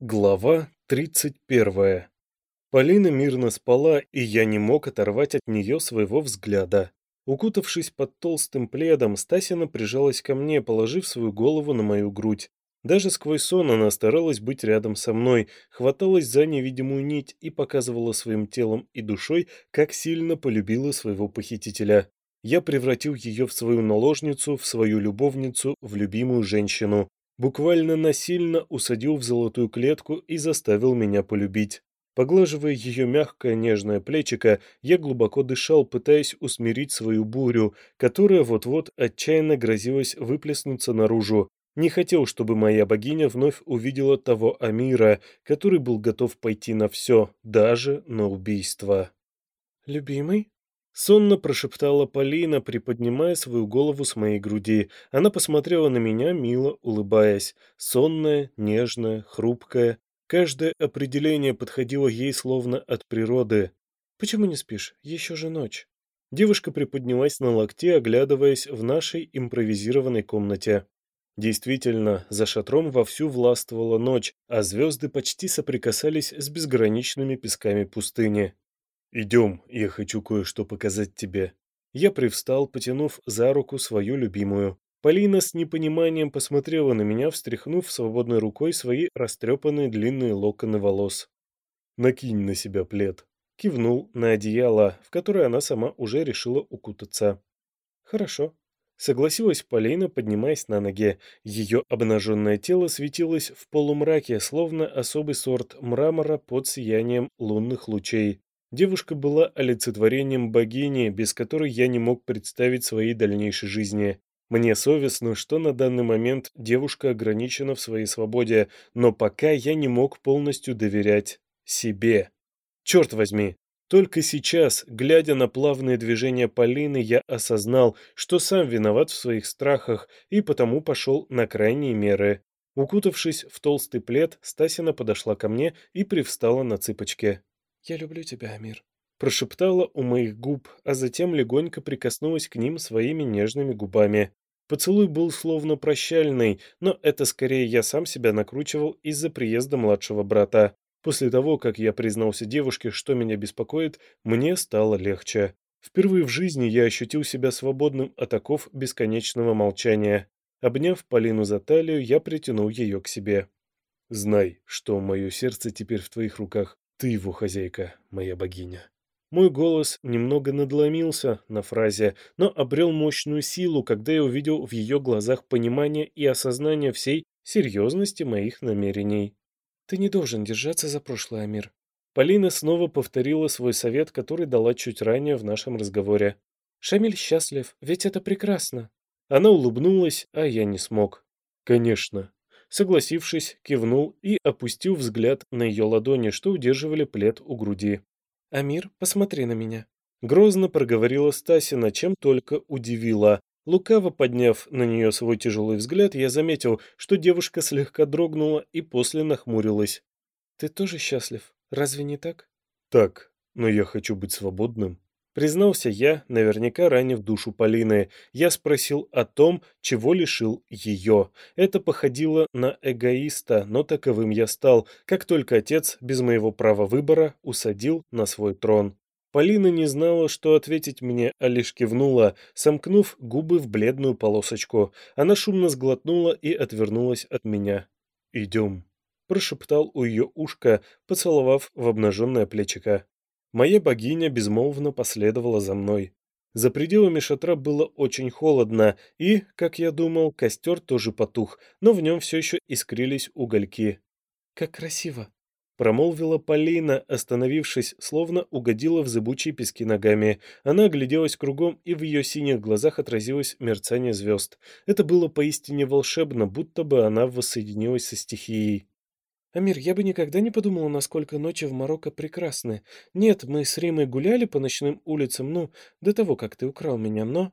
Глава 31. Полина мирно спала, и я не мог оторвать от нее своего взгляда. Укутавшись под толстым пледом, Стасина прижалась ко мне, положив свою голову на мою грудь. Даже сквозь сон она старалась быть рядом со мной, хваталась за невидимую нить и показывала своим телом и душой, как сильно полюбила своего похитителя. Я превратил ее в свою наложницу, в свою любовницу, в любимую женщину буквально насильно усадил в золотую клетку и заставил меня полюбить. Поглаживая ее мягкое нежное плечико, я глубоко дышал, пытаясь усмирить свою бурю, которая вот-вот отчаянно грозилась выплеснуться наружу. Не хотел, чтобы моя богиня вновь увидела того Амира, который был готов пойти на все, даже на убийство. «Любимый?» Сонно прошептала Полина, приподнимая свою голову с моей груди. Она посмотрела на меня, мило улыбаясь. Сонная, нежная, хрупкая. Каждое определение подходило ей словно от природы. «Почему не спишь? Еще же ночь». Девушка приподнялась на локте, оглядываясь в нашей импровизированной комнате. Действительно, за шатром вовсю властвовала ночь, а звезды почти соприкасались с безграничными песками пустыни. «Идем, я хочу кое-что показать тебе». Я привстал, потянув за руку свою любимую. Полина с непониманием посмотрела на меня, встряхнув свободной рукой свои растрепанные длинные локоны волос. «Накинь на себя плед». Кивнул на одеяло, в которое она сама уже решила укутаться. «Хорошо», Согласилась Полина, поднимаясь на ноги. Ее обнаженное тело светилось в полумраке, словно особый сорт мрамора под сиянием лунных лучей. Девушка была олицетворением богини, без которой я не мог представить своей дальнейшей жизни. Мне совестно, что на данный момент девушка ограничена в своей свободе, но пока я не мог полностью доверять себе. Черт возьми! Только сейчас, глядя на плавные движения Полины, я осознал, что сам виноват в своих страхах и потому пошел на крайние меры. Укутавшись в толстый плед, Стасина подошла ко мне и привстала на цыпочки. «Я люблю тебя, Амир», — прошептала у моих губ, а затем легонько прикоснулась к ним своими нежными губами. Поцелуй был словно прощальный, но это скорее я сам себя накручивал из-за приезда младшего брата. После того, как я признался девушке, что меня беспокоит, мне стало легче. Впервые в жизни я ощутил себя свободным от оков бесконечного молчания. Обняв Полину за талию, я притянул ее к себе. «Знай, что мое сердце теперь в твоих руках. Ты его хозяйка, моя богиня. Мой голос немного надломился на фразе, но обрел мощную силу, когда я увидел в ее глазах понимание и осознание всей серьезности моих намерений. Ты не должен держаться за прошлое, Амир. Полина снова повторила свой совет, который дала чуть ранее в нашем разговоре. Шамиль счастлив, ведь это прекрасно. Она улыбнулась, а я не смог. Конечно, согласившись, кивнул и опустил взгляд на ее ладони, что удерживали плед у груди. «Амир, посмотри на меня». Грозно проговорила Стасина, чем только удивила. Лукаво подняв на нее свой тяжелый взгляд, я заметил, что девушка слегка дрогнула и после нахмурилась. «Ты тоже счастлив? Разве не так?» «Так, но я хочу быть свободным». Признался я, наверняка ранив душу Полины. Я спросил о том, чего лишил ее. Это походило на эгоиста, но таковым я стал, как только отец, без моего права выбора, усадил на свой трон. Полина не знала, что ответить мне, а лишь кивнула, сомкнув губы в бледную полосочку. Она шумно сглотнула и отвернулась от меня. «Идем», — прошептал у ее ушка, поцеловав в обнаженное плечико. Моя богиня безмолвно последовала за мной. За пределами шатра было очень холодно, и, как я думал, костер тоже потух, но в нем все еще искрились угольки. «Как красиво!» — промолвила Полина, остановившись, словно угодила в зыбучие пески ногами. Она огляделась кругом, и в ее синих глазах отразилось мерцание звезд. Это было поистине волшебно, будто бы она воссоединилась со стихией. Амир, я бы никогда не подумала, насколько ночи в Марокко прекрасны. Нет, мы с Римой гуляли по ночным улицам, ну, до того, как ты украл меня, но...»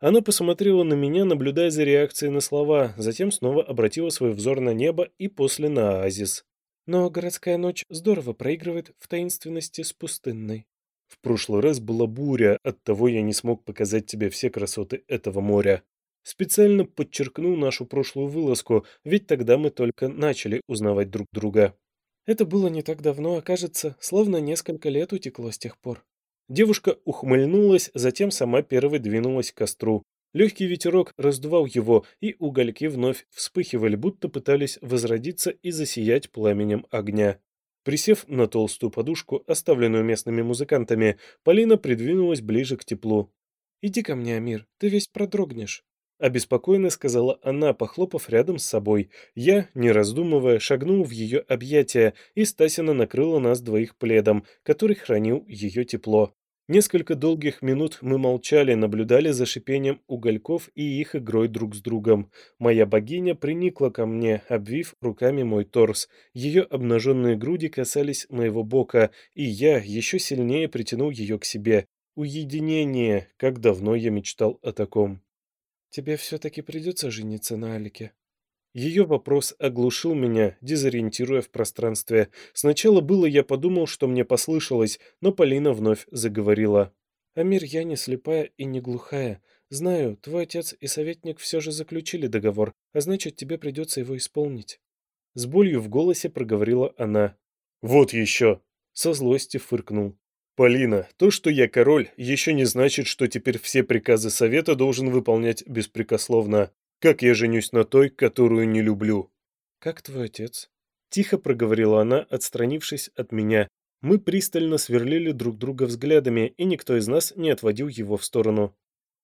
Она посмотрела на меня, наблюдая за реакцией на слова, затем снова обратила свой взор на небо и после на оазис. «Но городская ночь здорово проигрывает в таинственности с пустынной». «В прошлый раз была буря, оттого я не смог показать тебе все красоты этого моря», Специально подчеркнул нашу прошлую вылазку, ведь тогда мы только начали узнавать друг друга. Это было не так давно, а кажется, словно несколько лет утекло с тех пор. Девушка ухмыльнулась, затем сама первой двинулась к костру. Легкий ветерок раздувал его, и угольки вновь вспыхивали, будто пытались возродиться и засиять пламенем огня. Присев на толстую подушку, оставленную местными музыкантами, Полина придвинулась ближе к теплу. «Иди ко мне, Амир, ты весь продрогнешь». Обеспокоенно сказала она, похлопав рядом с собой. Я, не раздумывая, шагнул в ее объятия, и Стасина накрыла нас двоих пледом, который хранил ее тепло. Несколько долгих минут мы молчали, наблюдали за шипением угольков и их игрой друг с другом. Моя богиня приникла ко мне, обвив руками мой торс. Ее обнаженные груди касались моего бока, и я еще сильнее притянул ее к себе. Уединение, как давно я мечтал о таком. «Тебе все-таки придется жениться на Алике», ее вопрос оглушил меня, дезориентируя в пространстве. Сначала было я подумал, что мне послышалось, но Полина вновь заговорила. «Амир, я не слепая и не глухая. Знаю, твой отец и советник все же заключили договор, а значит, тебе придется его исполнить». С болью в голосе проговорила она. «Вот еще!» Со злости фыркнул. «Полина, то, что я король, еще не значит, что теперь все приказы совета должен выполнять беспрекословно. Как я женюсь на той, которую не люблю?» «Как твой отец?» Тихо проговорила она, отстранившись от меня. Мы пристально сверлили друг друга взглядами, и никто из нас не отводил его в сторону.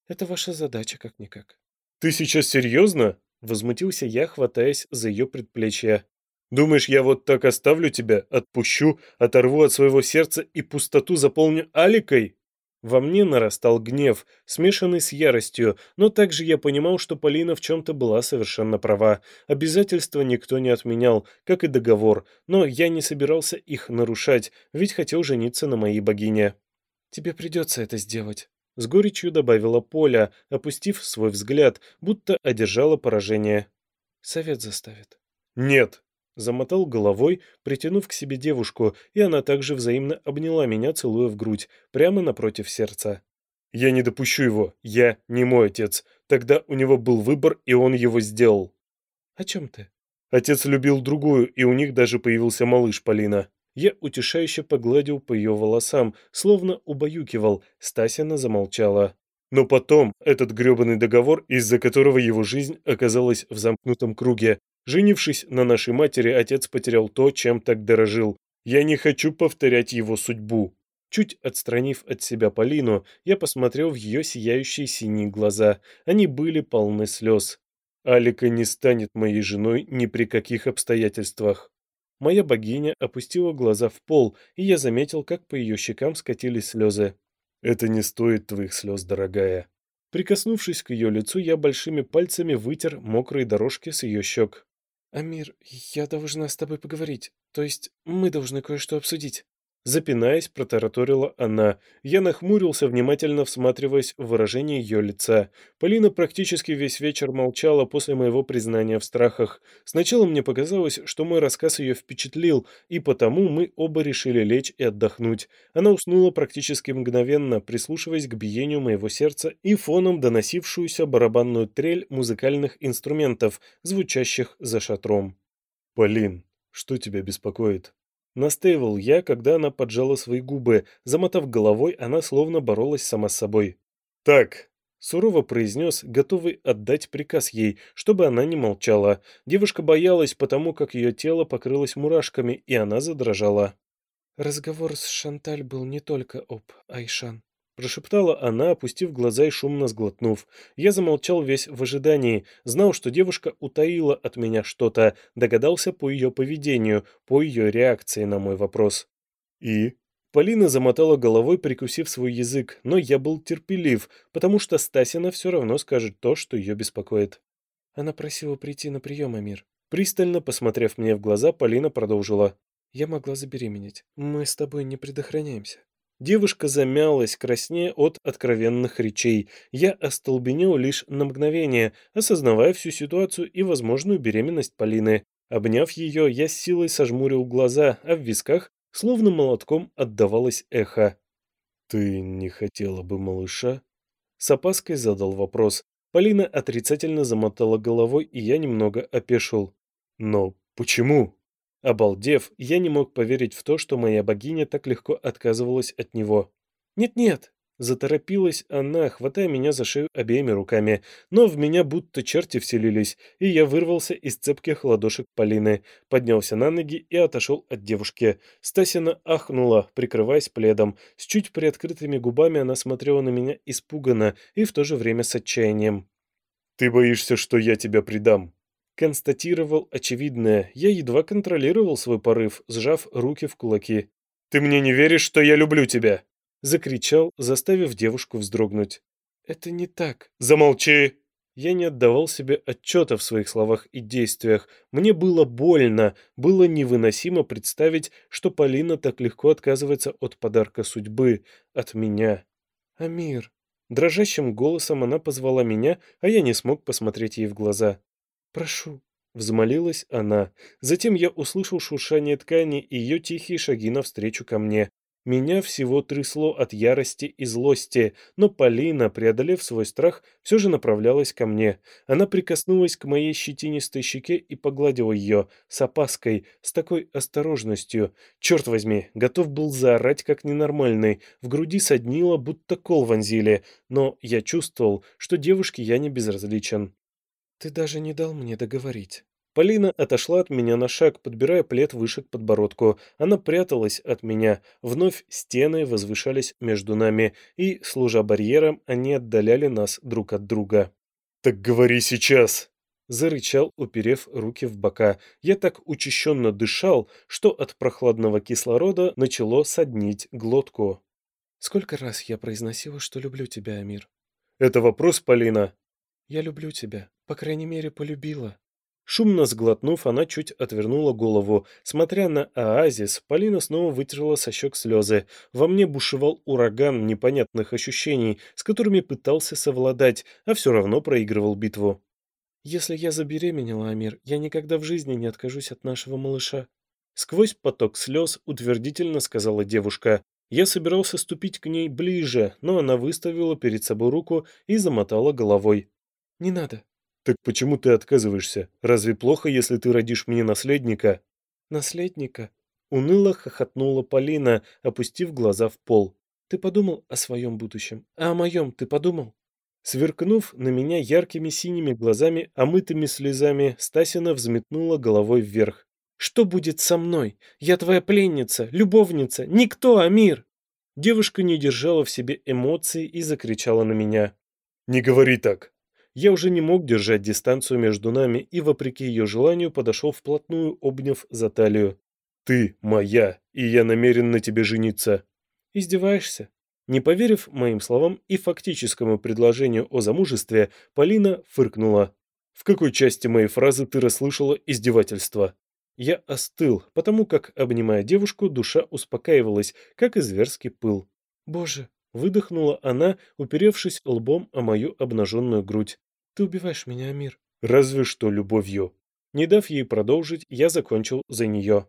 «Это ваша задача, как-никак». «Ты сейчас серьезно?» Возмутился я, хватаясь за ее предплечье. «Думаешь, я вот так оставлю тебя, отпущу, оторву от своего сердца и пустоту заполню Аликой?» Во мне нарастал гнев, смешанный с яростью, но также я понимал, что Полина в чем-то была совершенно права. Обязательства никто не отменял, как и договор, но я не собирался их нарушать, ведь хотел жениться на моей богине. «Тебе придется это сделать», — с горечью добавила Поля, опустив свой взгляд, будто одержала поражение. «Совет заставит». «Нет», Замотал головой, притянув к себе девушку, и она также взаимно обняла меня, целуя в грудь, прямо напротив сердца. «Я не допущу его. Я не мой отец. Тогда у него был выбор, и он его сделал». «О чем ты?» Отец любил другую, и у них даже появился малыш Полина. Я утешающе погладил по ее волосам, словно убаюкивал. Стасина замолчала. Но потом этот грёбаный договор, из-за которого его жизнь оказалась в замкнутом круге, Женившись на нашей матери, отец потерял то, чем так дорожил. Я не хочу повторять его судьбу. Чуть отстранив от себя Полину, я посмотрел в ее сияющие синие глаза. Они были полны слез. Алика не станет моей женой ни при каких обстоятельствах. Моя богиня опустила глаза в пол, и я заметил, как по ее щекам скатились слезы. «Это не стоит твоих слез, дорогая». Прикоснувшись к ее лицу, я большими пальцами вытер мокрые дорожки с ее щек. «Амир, я должна с тобой поговорить. То есть мы должны кое-что обсудить». Запинаясь, протараторила она. Я нахмурился, внимательно всматриваясь в выражение ее лица. Полина практически весь вечер молчала после моего признания в страхах. Сначала мне показалось, что мой рассказ ее впечатлил, и потому мы оба решили лечь и отдохнуть. Она уснула практически мгновенно, прислушиваясь к биению моего сердца и фоном доносившуюся барабанную трель музыкальных инструментов, звучащих за шатром. «Полин, что тебя беспокоит?» Настаивал я, когда она поджала свои губы. Замотав головой, она словно боролась сама с собой. «Так», — сурово произнес, готовый отдать приказ ей, чтобы она не молчала. Девушка боялась, потому как ее тело покрылось мурашками, и она задрожала. «Разговор с Шанталь был не только об Айшан», Прошептала она, опустив глаза и шумно сглотнув. Я замолчал весь в ожидании, знал, что девушка утаила от меня что-то, догадался по ее поведению, по ее реакции на мой вопрос. «И?» Полина замотала головой, прикусив свой язык, но я был терпелив, потому что Стасина все равно скажет то, что ее беспокоит. Она просила прийти на прием, Амир. Пристально посмотрев мне в глаза, Полина продолжила. «Я могла забеременеть. Мы с тобой не предохраняемся». Девушка замялась, краснея от откровенных речей. Я остолбенел лишь на мгновение, осознавая всю ситуацию и возможную беременность Полины. Обняв ее, я с силой сожмурил глаза, а в висках словно молотком отдавалось эхо. «Ты не хотела бы малыша?» С опаской задал вопрос. Полина отрицательно замотала головой, и я немного опешил. «Но почему?» Обалдев, я не мог поверить в то, что моя богиня так легко отказывалась от него. «Нет-нет!» — заторопилась она, хватая меня за шею обеими руками, но в меня будто черти вселились, и я вырвался из цепких ладошек Полины, поднялся на ноги и отошел от девушки. Стасина ахнула, прикрываясь пледом. С чуть приоткрытыми губами она смотрела на меня испуганно и в то же время с отчаянием. «Ты боишься, что я тебя предам?» Констатировал очевидное. Я едва контролировал свой порыв, сжав руки в кулаки. «Ты мне не веришь, что я люблю тебя?» Закричал, заставив девушку вздрогнуть. «Это не так». «Замолчи!» Я не отдавал себе отчета в своих словах и действиях. Мне было больно, было невыносимо представить, что Полина так легко отказывается от подарка судьбы, от меня. «Амир!» Дрожащим голосом она позвала меня, а я не смог посмотреть ей в глаза. «Прошу», — взмолилась она. Затем я услышал шуршание ткани и ее тихие шаги навстречу ко мне. Меня всего трясло от ярости и злости, но Полина, преодолев свой страх, все же направлялась ко мне. Она прикоснулась к моей щетинистой щеке и погладила ее, с опаской, с такой осторожностью. Черт возьми, готов был заорать как ненормальный, в груди соднило, будто кол вонзили, но я чувствовал, что девушке я не безразличен. «Ты даже не дал мне договорить». Полина отошла от меня на шаг, подбирая плед выше к подбородку. Она пряталась от меня. Вновь стены возвышались между нами, и, служа барьером, они отдаляли нас друг от друга. «Так говори сейчас!» Зарычал, уперев руки в бока. Я так учащенно дышал, что от прохладного кислорода начало соднить глотку. «Сколько раз я произносила, что люблю тебя, Амир?» «Это вопрос, Полина?» «Я люблю тебя. По крайней мере, полюбила». Шумно сглотнув, она чуть отвернула голову. Смотря на оазис, Полина снова вытерла со щек слезы. Во мне бушевал ураган непонятных ощущений, с которыми пытался совладать, а все равно проигрывал битву. «Если я забеременела, Амир, я никогда в жизни не откажусь от нашего малыша». Сквозь поток слез утвердительно сказала девушка. Я собирался ступить к ней ближе, но она выставила перед собой руку и замотала головой. «Не надо». «Так почему ты отказываешься? Разве плохо, если ты родишь мне наследника?» «Наследника?» Уныло хохотнула Полина, опустив глаза в пол. «Ты подумал о своем будущем? А о моем ты подумал?» Сверкнув на меня яркими синими глазами, омытыми слезами, Стасина взметнула головой вверх. «Что будет со мной? Я твоя пленница, любовница, никто, а мир!» Девушка не держала в себе эмоций и закричала на меня. «Не говори так! Я уже не мог держать дистанцию между нами и, вопреки ее желанию, подошел вплотную, обняв за талию. «Ты моя, и я намерен на тебе жениться». «Издеваешься?» Не поверив моим словам и фактическому предложению о замужестве, Полина фыркнула. «В какой части моей фразы ты расслышала издевательство?» Я остыл, потому как, обнимая девушку, душа успокаивалась, как и зверский пыл. «Боже, Выдохнула она, уперевшись лбом о мою обнаженную грудь. «Ты убиваешь меня, Амир». «Разве что любовью». Не дав ей продолжить, я закончил за нее.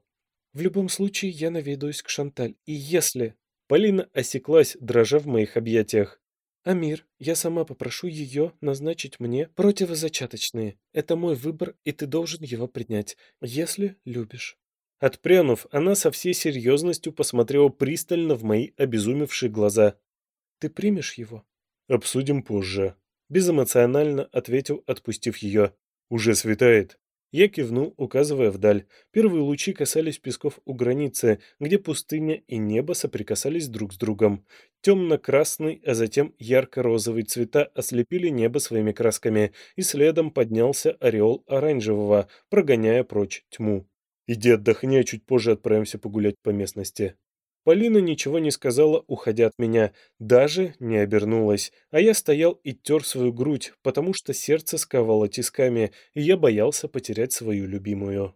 «В любом случае, я наведаюсь к Шанталь. И если...» Полина осеклась, дрожа в моих объятиях. «Амир, я сама попрошу ее назначить мне противозачаточные. Это мой выбор, и ты должен его принять, если любишь». Отпрянув, она со всей серьезностью посмотрела пристально в мои обезумевшие глаза. Ты примешь его? Обсудим позже. Безэмоционально ответил, отпустив ее. Уже светает. Я кивнул, указывая вдаль. Первые лучи касались песков у границы, где пустыня и небо соприкасались друг с другом. Темно-красный, а затем ярко-розовый цвета ослепили небо своими красками, и следом поднялся ореол оранжевого, прогоняя прочь тьму. «Иди отдохни, а чуть позже отправимся погулять по местности». Полина ничего не сказала, уходя от меня, даже не обернулась, а я стоял и тер свою грудь, потому что сердце сковало тисками, и я боялся потерять свою любимую.